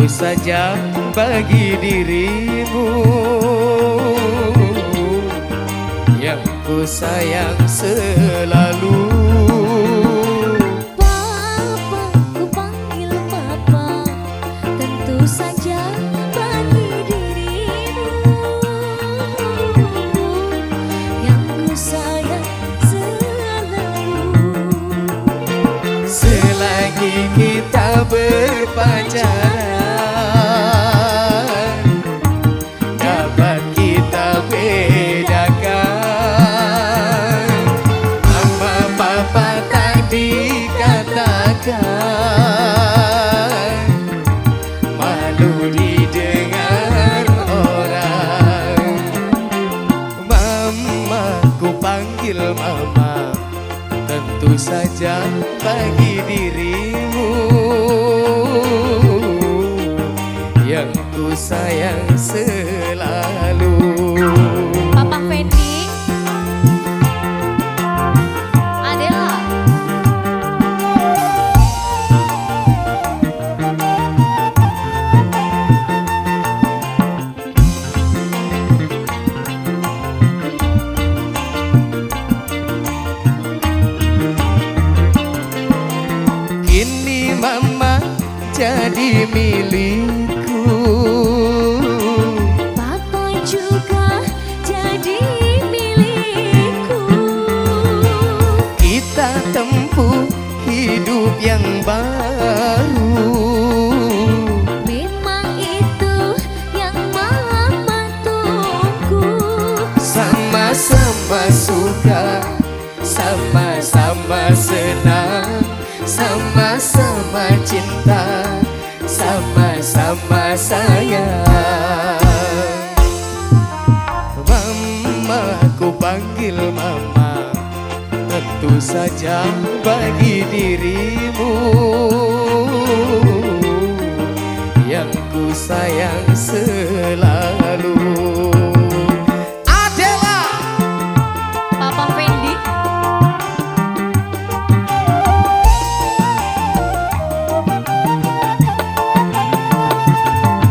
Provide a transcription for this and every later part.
Tentu saja bagi dirimu. Yang ku sayang selalu. Papa, ku panggil papa. Tentu saja bagi dirimu. Yang ku sayang selalu. Selagi kita berpacaran panggil mama. Tentu saja bagi dirimu. Yang ku sayang selalu. Papa Fendi tempuh hidup yang baru. Memang itu yang mama tunggu Sama-sama suka Sama-sama senang Sama-sama cinta Sama-sama sayang saja bagi dirimu. Yang ku sayang selalu. Adela! Papa Fendi.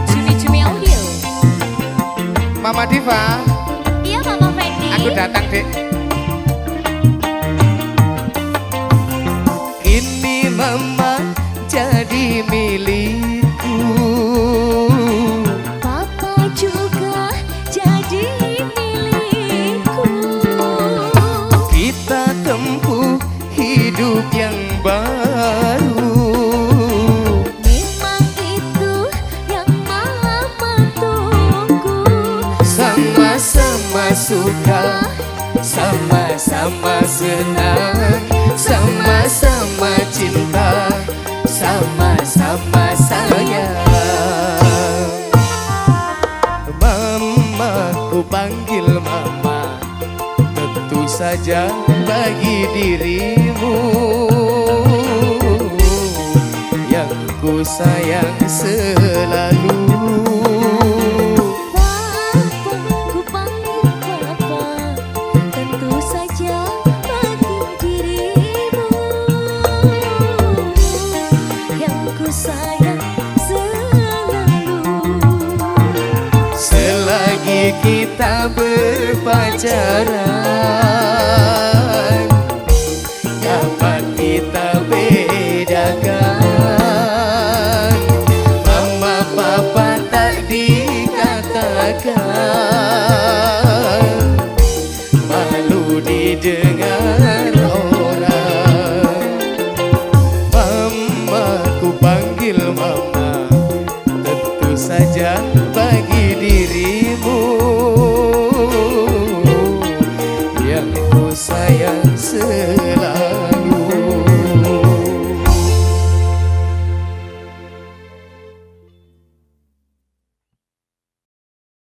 Cumi-cumi audio Mama Diva. Iya Papa Fendi. Aku datang dek Sama-sama senang Sama-sama cinta Sama-sama sayang. Mama, ku panggil mama Tentu saja bagi dirimu. Yang ku sayang selalu kita berpacaran. Dapat kita bedakan? Mama papa tak dikatakan. Malu didengar orang. Mama ku panggil mama. Tentu saja baik